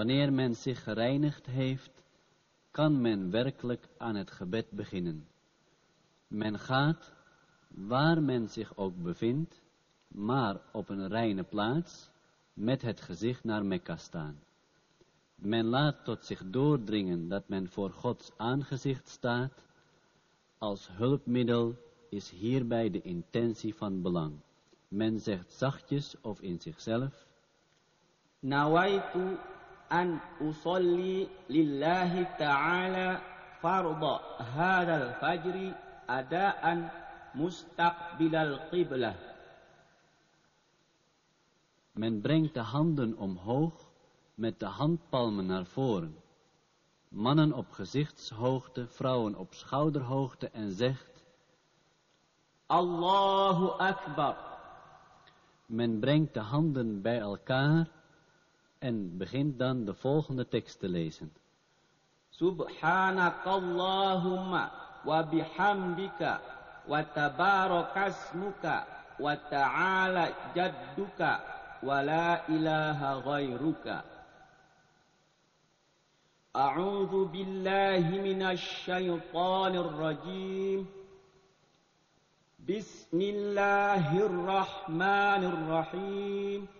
Wanneer men zich gereinigd heeft, kan men werkelijk aan het gebed beginnen. Men gaat, waar men zich ook bevindt, maar op een reine plaats, met het gezicht naar Mekka staan. Men laat tot zich doordringen dat men voor Gods aangezicht staat. Als hulpmiddel is hierbij de intentie van belang. Men zegt zachtjes of in zichzelf. Nawaitu أن أصلي لله تعالى فرض هذا الفجر أداء مستقبل القبلة Men brengt de handen omhoog met de handpalmen naar voren. Mannen op gezichtshoogte, vrouwen op schouderhoogte en zegt, Allahu Akbar. men brengt de handen bij elkaar En begint dan de volgende tekst te lezen. Subhanakallahumma wa bihamdika wa tabarakasmuka wa ta'ala jadduka wa la ilaha ghairuka. أعوذ بالله من الشيطان الرجيم بسم الله الرحمن الرحيم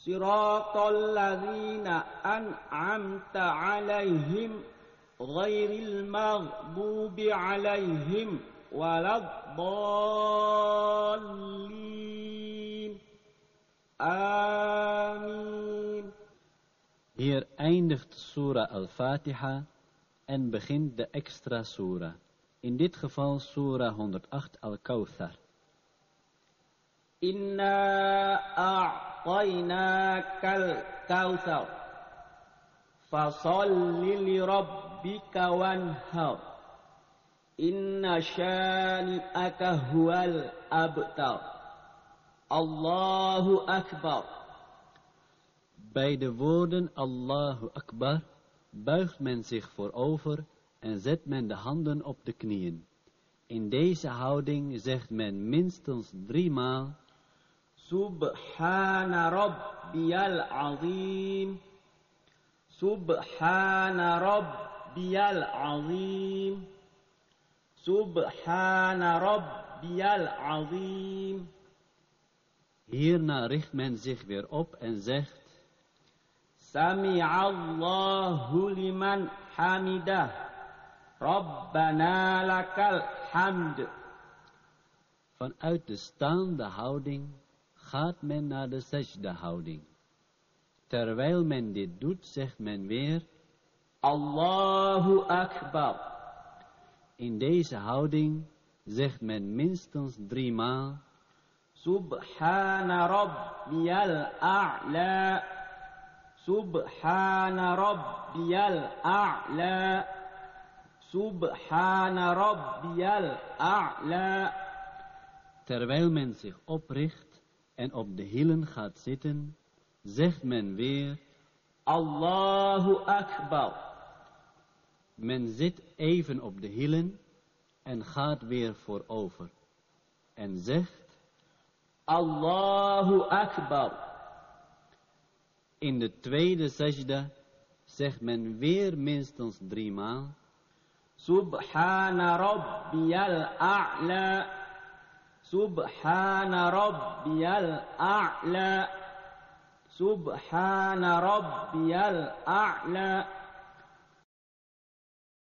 صراط الذين أنعمت عليهم غير المغضوب عليهم ولا الضالين آمين Hier eindigt Surah Al-Fatiha en begint de extra Surah. In dit geval Surah 108 Al-Kawthar. a'tainakal kautsar fasalli li rabbika wanhar inna syani'aka huwal abtar Allahu akbar Bij de woorden Allahu akbar buigt men zich voorover en zet men de handen op de knieën. In deze houding zegt men minstens drie maal. Subhana rabbiyal azim. Subhana rabbiyal azim. Subhana rabbiyal azim. Hierna richt men zich weer op en zegt Sami'allahu liman hamidah. Rabbana lakal hamd. Vanuit de staande houding gaat men naar de sajda-houding. Terwijl men dit doet, zegt men weer, Allahu Akbar. In deze houding zegt men minstens driemaal, Subhana Rabbiyal A'la. Subhana Rabbiyal A'la. Subhana Rabbiyal A'la. Terwijl men zich opricht, en op de hielen gaat zitten, zegt men weer Allahu Akbar. Men zit even op de hielen en gaat weer voorover en zegt Allahu Akbar. In de tweede sajda zegt men weer minstens driemaal Subhana Rabbiyal A'la. سبحان ربي الأعلى. سبحان ربي الأعلى.